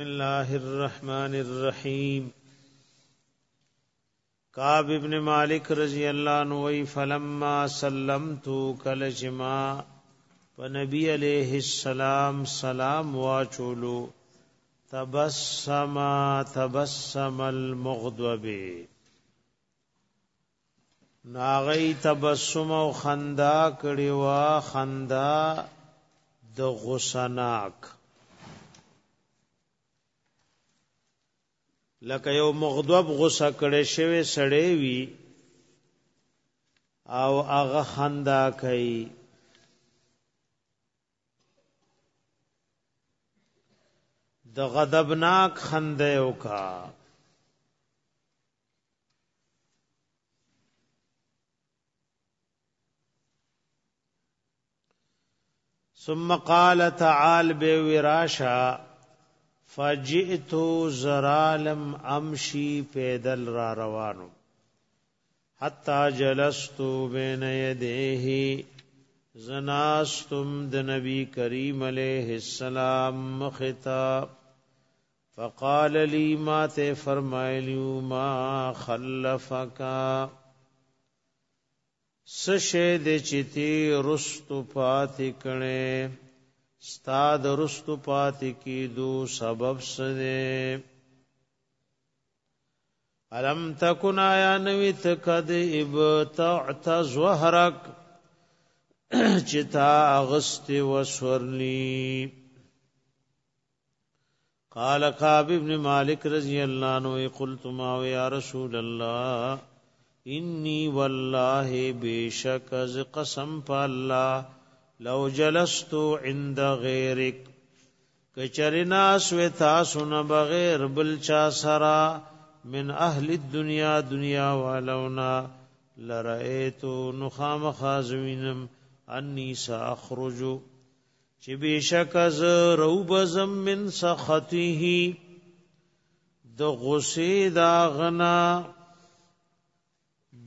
بسم الله الرحمن الرحیم کعب ابن مالک رضی اللہ عنہ وی فلما سلمت کل جما و نبی علیہ السلام سلام واچولو تبسم تبسم المغضب ناغی تبسم او خندا کړي وا خندا د غصناک لکه یو مغضب غصه کړي شوی سړی وي او هغه خندا کوي د غضبناک خنده وکا ثم قال تعال به وراشا فجئتو زرالم امشی پیدل را روانو حتا جلستو بین یدیه زناستم د نبی کریم علیہ السلام مختا فقال لی ما تے فرمایلیو ما خلفکا سشه د چتی رستو پاتې کړي ستا د رستو پاتې کیدو سبب سره الم تکن آیا نویت قد ابتعت زهرک چتا اغست وسورلی قال قاب ابن مالک رضی اللہ عنہ قلت ما یا رسول اللہ انی والله بیشک از قسم په الله لو جلستو عند غیرک کچرینا سوی تاسو نه بغیر بل چا سرا من اهل الدنیا دنیا والونا لرایتو نخام خازوینم انی ساخرجو چې بشک از روب زم من سخطه د غصه دا غنا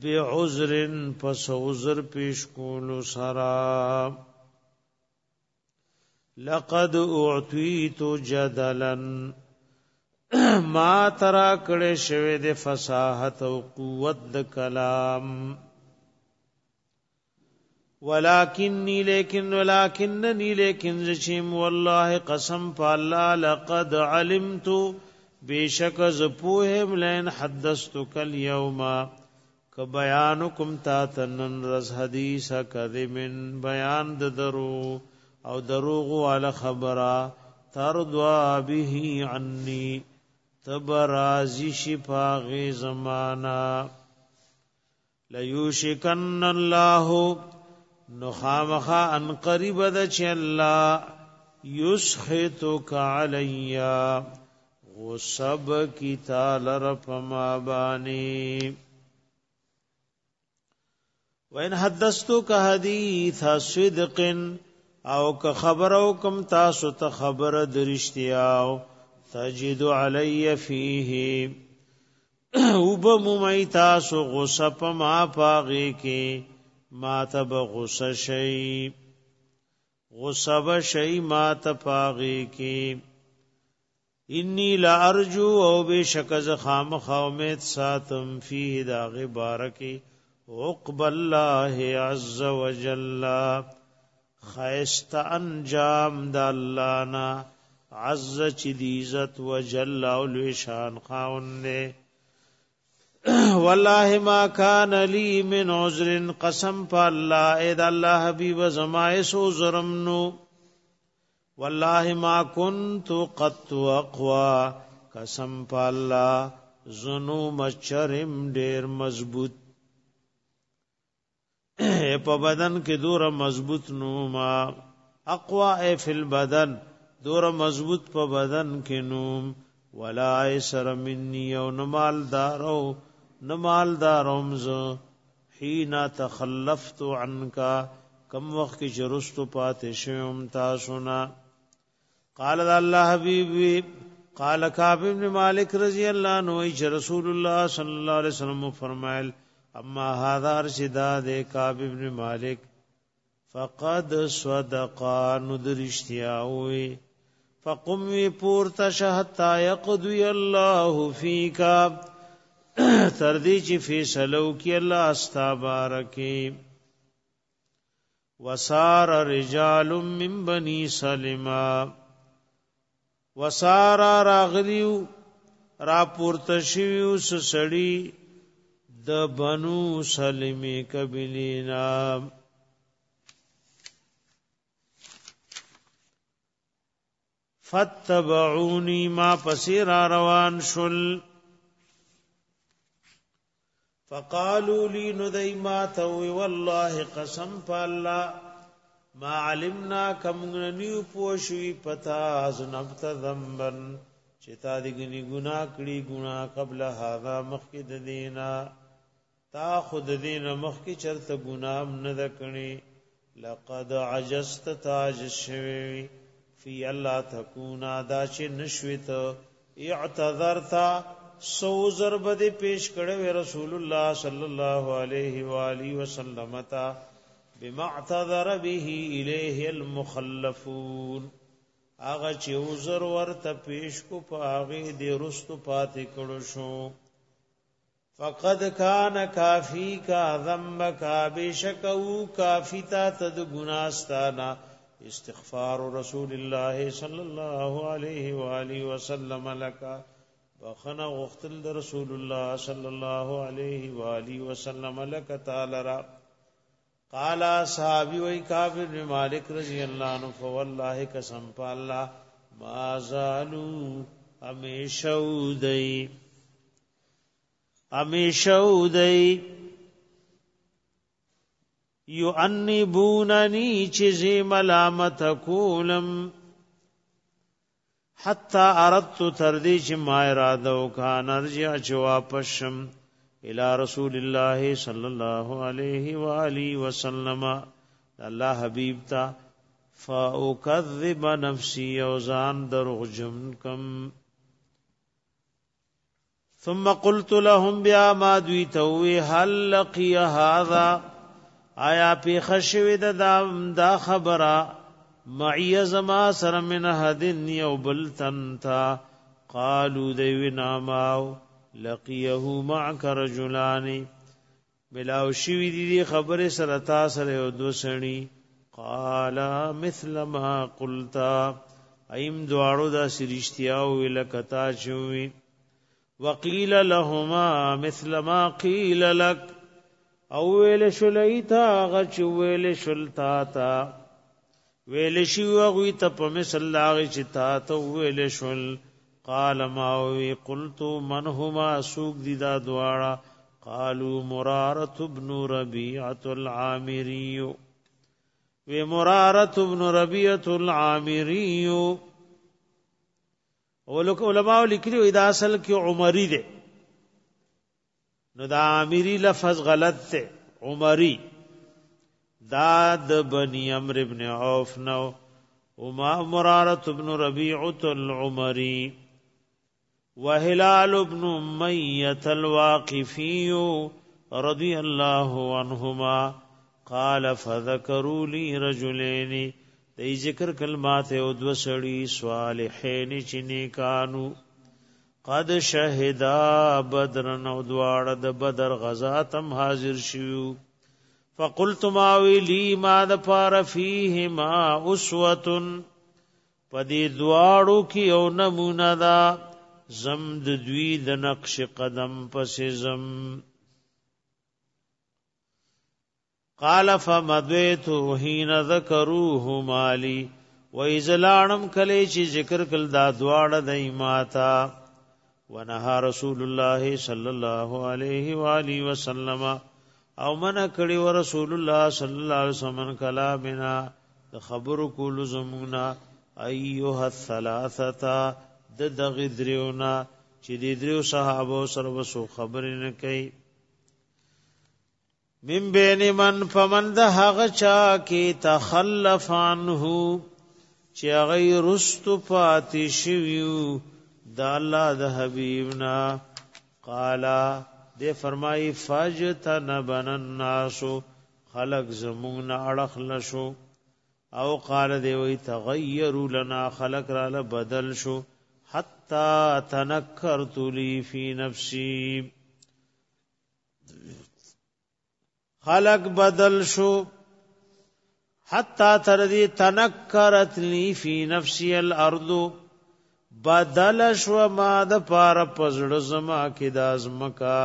بعذر پس عذر پیش کولو سرا لقد اعتیت جدلا ما ترا کړه شوه د فصاحت او قوت د کلام ولکنی لیکن ولکننی لیکن زچیم والله قسم فالله لقد علمت بیشک ز پوهم لئن حدثتك اليوم ک بیانکم تا تنن رز حدیث کذمن بیان د درو او دروغ والا خبره تردوا به عني تبرازی شفاغی زمانا لیوشکن الله نخامخا ان قريب د چ الله يسخطك عليا وسب کی تال رپ بانی وین حدثتو کا حدیث صدقن او که خبر او کم تاسو ته خبر درشتیا تجد علی فیه وب ممی تاسو غصه په ما پاغه کې ما تب غصه شی غصه بشی ما ته پاغه کې انی لا ارجو او بشکز خامخ امید ساتم فیه دا غبارکی عقب الله عز وجل خیست انجام د الله نا عز چ دی عزت وجل او لشان خاون نه والله ما کان لی من عذر قسم په الله اذا الله حبیب زما سو زرم نو والله ما كنت قط اقوا قسم په الله زنو مچرم ډیر مضبوط په بدن کې دوره مضبوط نو ما اقوا فی البدن دوره مضبوط په بدن کې نوم ولا ایسر منی او نمال دارو نمال داروم زه حینا تخلفت عنکا کم وخت کې جرستو پاتې شوم تاسو نه قال الله حبیبی قال کعب بن مالک رضی الله عنه چې رسول الله صلی الله علیه وسلم فرمایل اما هذا رشدا د کعب ابن مالک فقد صدقا ندرشتیا وی فقم وی پورته شهتا یقضی الله فیکا تر دې چې فیصلو کې الله استا بارکی وسار رجال من بني سلمہ وسار راغلیو را پورته شیو سړی د بنو سلمی کبلینا فتبعونی ما پسیر روان شل فقالوا لي ندي ما توي والله قسم بالله ما علمنا كم نيو پوشوي پتا زنبت ذنبن چتا دي گني گنا کړي گنا قبل هاغه مخکد دینا تا خود دین مخ کی چرته ګنام نه دکنی لقد عجزت تاج شوی فی الله تکونا دا چې نشویت اعتذرتا سو ضرب دی پیش کړه رسول الله صلی الله علیه و الی وسلم تا بما اعتذر به الیه المخلفون اغه چې عذر ورته پیش کو پاغه دی رستو پاتې کړه شو فقد کان کافی کا ذنب کا بشکو کافی تا تد گناستانا استغفار رسول الله صلی الله علیه و آله وسلم لکا بخنا غختل رسول الله صلی الله علیه و آله وسلم لک تعالی را قال صحابی وی کافر بن مالک رضی اللہ عنہ فوالله قسم په الله ما زالو همیشه ودی امیشو دی یو انی بوننی چیزی ملامت کولم حتی اردتو تردی چی ما ارادو کان ارجع چواپشم الى رسول الله صلی اللہ علیہ وآلہ وسلم اللہ حبیب تا فاؤکذب نفسی اوزان در غجم کم ثم قلت لهم بیا ما دوی توی هل لقی هذا آیا پی خشوی دا دا, دا خبره معی زما سر من حدن یو بلتن تا قالو دیوی ناماو لقیه معک رجلانی ملاو شوی دی دی خبر سر تا سر یو دو سنی قالا مثل ما قلتا ایم دوارو دا سرشتیاو لکتا چوی وقیل لهما مثل ما قیل لك او ویل شلیتا غچ ویل شلتا تا ویل شی وغوی ته په مثل لاغی چې تا ته ویل شل قال ما وی قلت من هما سوق دی دا دواړه قالوا مرارت ابن ربيعه العامري و مرارت ابن ربيعه العامري ولک علماء لیکلي دا اصل کې عمری دی نو دا عامری لفظ غلط دی عمری دا د بنی امر ابن عوف نو وما مرارت ابن ربيعه العمري وهلال ابن ميت الواقفي رضي الله عنهما قال فذكروا لي رجلين د ذکر کلمات او دو سړی صالحین چې نیکانو قد شهدا بدر نو دواړه د بدر غزا تم حاضر شیو فقلت ما ویلی ما د پار فیهما اسوتن پدې دواړو کې یو نمونه دا زم د دوی د نقش قدم پسې زم قال فمدویت حين ذکروه مالی و ازلانم کلی چې ذکر کل دا دواړه دای ماتا ونها رسول الله صلی الله علیه و الی وسلم او من کړي و رسول الله صلی الله علیه وسلم کلامنا د خبرو کول زمونا ایها الثلاثه د دغ دریونا چې د دریو صحابه سره وسو خبرې نه کوي من بین من فمن ده هغه چا کی تخلف عنه چې هغه رست پاتې شویو د الله د حبیبنا قالا دې فرمایي فاجتن بن الناس خلق زمون اڑخ لشو او قال دی وی تغیروا لنا خلق را بدل شو حتا تنکرت لی فی نفسی خلق بدل شو حتا تر دې تنکرت لی فی نفسی الارض بدل شو ما د پار پزړ زما کې د ازمکا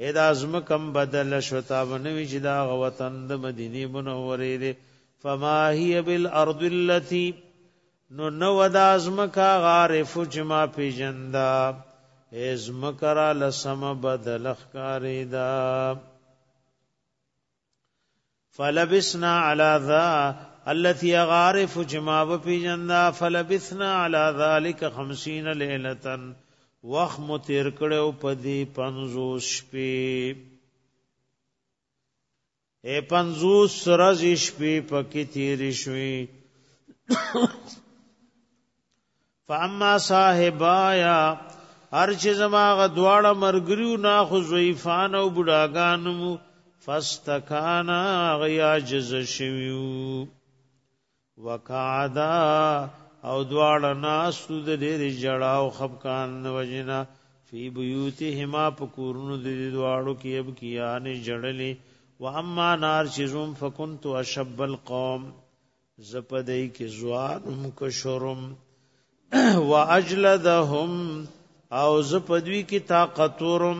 اې د ازمکم بدل شو تا ونوي چې دا وطن د مدینه منورې دې فما هی بالارض التي نو نو د ازمکا غارف جما پیجندا ازمکرا لسم بدل خکاریدا فلبسنا علی ذا التي غارف جما و پی جندا فلبسنا علی ذلک 50 ليله وخ مو تیر کړو پدی 50 شپې اے 50 سرز شپې پکې تیر شوي فاما صاحبایا هر چې زما غ دواړه مرګریو نا خو زویفان او بډاګانمو فاستکانا غیاجز شویو وقعدا او دواړه ناسو د ډېر جړه او خفقان وجنا فی بیوتهما پکورنو د دواړو کې اب کیانه جړلې و اما نار شزم فکنت اشب القوم زپدای کی زوانم کشرم واجلدهم او زپدوی کی طاقتورم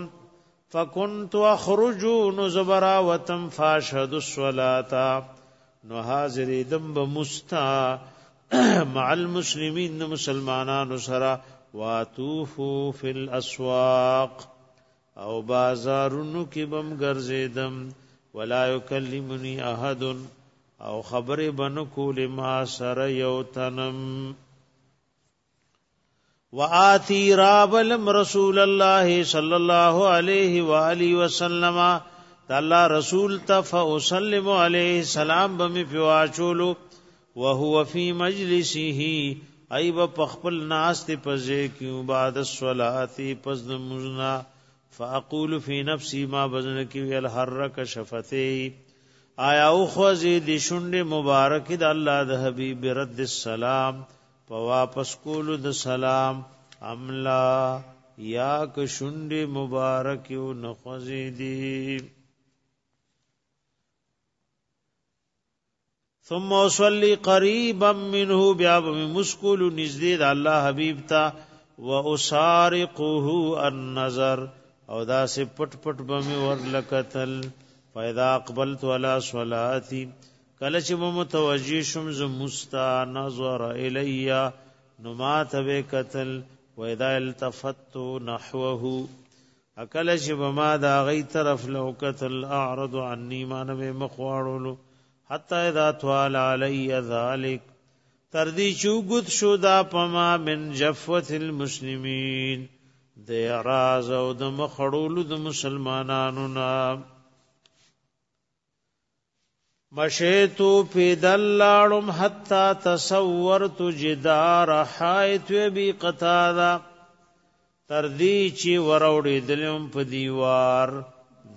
فكنت اخرج نزبرا وتم فاشهد الصلاه نو حاضر دم بمستا مع المسلمين مسلمانان سرا واتوفو في الاسواق او بازارونو کې بم ګرځیدم ولا يكلمني احد او خبره بنو کول ما سره یو تنم وآتی رابلم رسول الله صلی الله علیه و آله وسلم د الله رسول ته فوسلم علیه سلام بم پیوا چولو وهو فی مجلسه ایب پخپل ناس ته پځه کیو بعد الصلاه پس د مزنا فاقول فی نفسی ما بزن کی الحرک شفتی آیا او خوزی دی شند مبارک د الله د حبیب رد السلام په واپس کولو د سلام املا یا که شونډې مبارک یو نخوځې دي ثم اصلي قريبا منه بیا به مسکول نږدې د الله حبيب ته واسارقه النظر او دا سه پټ پټ به مې ورلکتل فاذا اقبلت على صلاتي کله چې مو متوجی شم ز مستا نظر الیا نو ما ته قتل و اذا التفت نحوه اکل چې بما دا غي طرف لو قتل اعرض عني ما نه مخواړو حتا اذا طال علی ذلک تر دې چوغت شو دا پما من جفوت المسلمین د اعراض او د مخړولو د مسلمانانو نام مشیتو پیدل لاړم حتا تصورت جدار حایت بی قطادا تر دې چې وروړې دلم په دیوار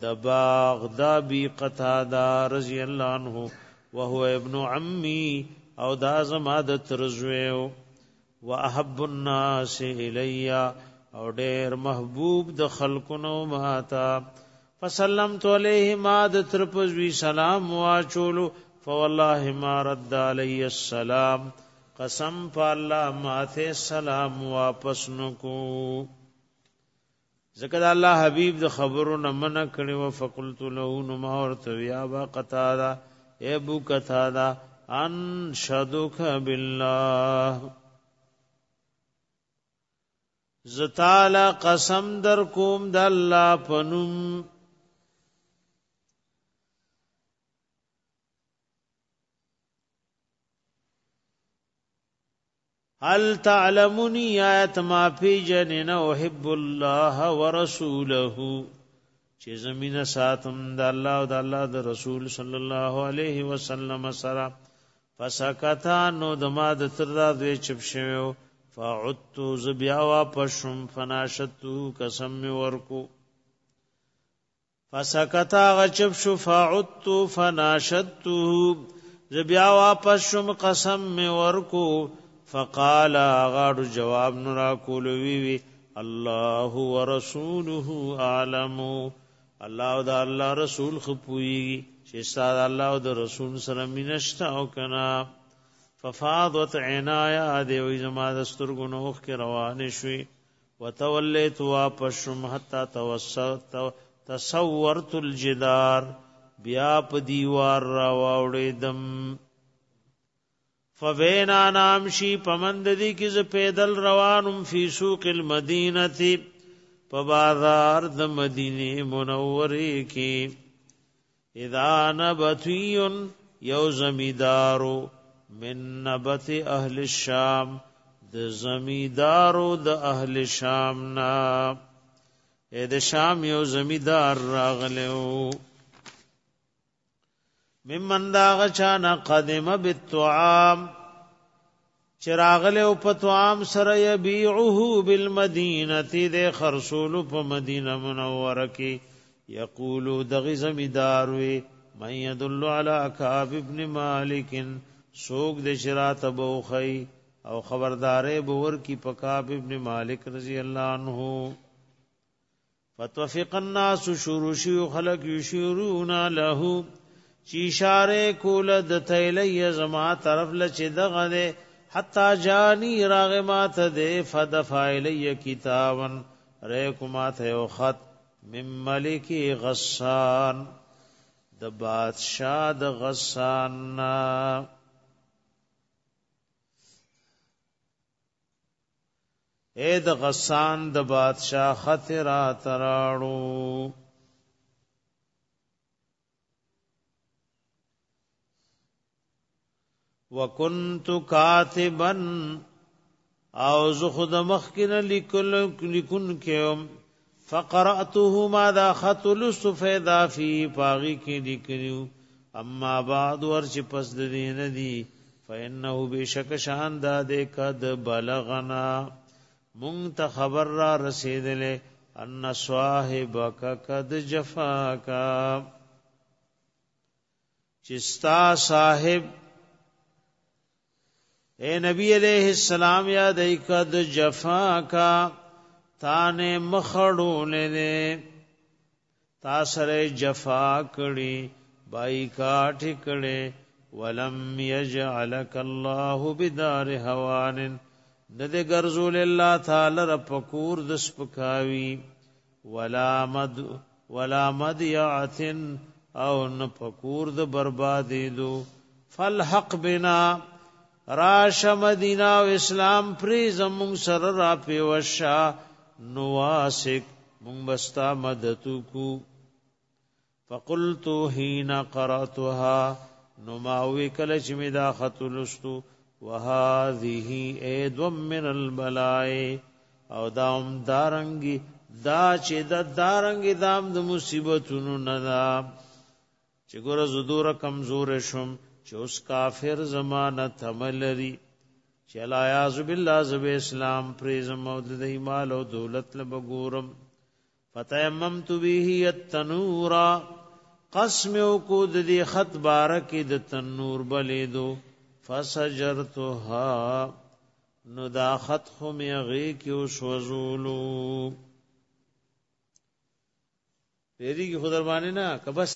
د باغ دا بی قطادا رضی الله عنه وهو ابن عمي او دا زما د ترزویو واحب الناس الیا او ډېر محبوب د خلقونو ماته فسلمت علیه ما د ترپز وی سلام واچولو فوالله ما رد علی السلام قسم په الله ماته سلام واپس نکو ذکر الله حبیب د خبرو نه منع کړي او فقلت له نو ما ورته یا با قتادا اے بو قتادا ان شدک بالله زتالا قسم در کوم د الله پنوم هل تعلمني آیت ما پی جنن احب الله ورسوله چې زمينه ساتم د الله او د الله د رسول صلی الله علیه وسلم سره فسکتا نو دما د تردا دوی چپ شویو فعدت زبیا واپسم فناشتو قسم ورکو فسکتا غچب شو فعدت فناشتو زبیا واپسم قسم ورکو فقال غاړو جواب نو را کول وی وی الله ورسوله عالم الله دا الله رسول خپوي چې ستاد الله او د رسول سره مينشتا او کنا ففاضت عنايا دی وې زما د سترګو نوخ کې روان شوي وتولیت واپس شم حتا توسط تصورت الجدار بیا په دیوار را واوړې دم فبین انام شی پمند دی کی ز پیدل روانم فی سوق المدینه په بازار د مدینه منورې کې اذا نبتیون یو زمیدارو من نبت اهل الشام د زمیدارو د اهل شام نا اې د شام یو زمیدار راغلو ممن دا غچانا قدم بالطعام چراغل او پتوام سره یبيعه بالمدینه د خرصول په مدینه منوره کې یقول دغ زمیدار وی من يدل على كعب ابن مالک سوق د شرات بوخی او خبردارې بور کی پکاب ابن مالک رضی الله عنه فتوفق الناس شروع شو خلق یشورون له چې اشاره کوله د تیلې زما طرف لچې دغه ده حتا جانی راغ ما ته ده فدفع الی کتابن ریکما ته او خط مم ملک غسان د بادشاہ د غسان نا اے د غسان د بادشاہ خطر اتراړو وکنت کاتبا او زه خود مخکن لیکل لیکن کېم فقراته ما دا خط لسفیدا فی پاغي کې لیکلو اما بعد ورچ پس د دې نه دی فانه بشک شان دا د قد بلغنا مونږ ته خبر را رسیدلې ان صاحبک قد جفاکا چستا صاحب اے نبی علیہ السلام یا دیکد جفا کا تانے مخڑو لے دے تا سره جفا کړي بای کا ټکړي ولم یجعلک الله بدار هوان ندې ګرځول الله تعالی رب کور د سپکاوی ولا مد ولا مدیات او نه پکور د بربادې دو فالحق بنا راش مدینہ و اسلام پری زمون سر را پیوشا نواسک مون بستا مدتو کو فقلتو حین قراتوها نماوی کلچ می دا خطو لستو وهذه اید من البلائی او دا ام دارنگی دا چې دا دارنګې دام د مصیبتونو نه ده چې ګوره زدوره کم زورې شم چې اوس کافر زمانہ تملري چې لا یاذ بالله زب اسلام پریزم او د مال او دولت له بګورم فتیممت به التنورا قسم او کو د دې خط بارک د تنور بلې دو فسجرتها نو دا خط خو می غي کیو سوزولو پیری کی خود روانه نه کبس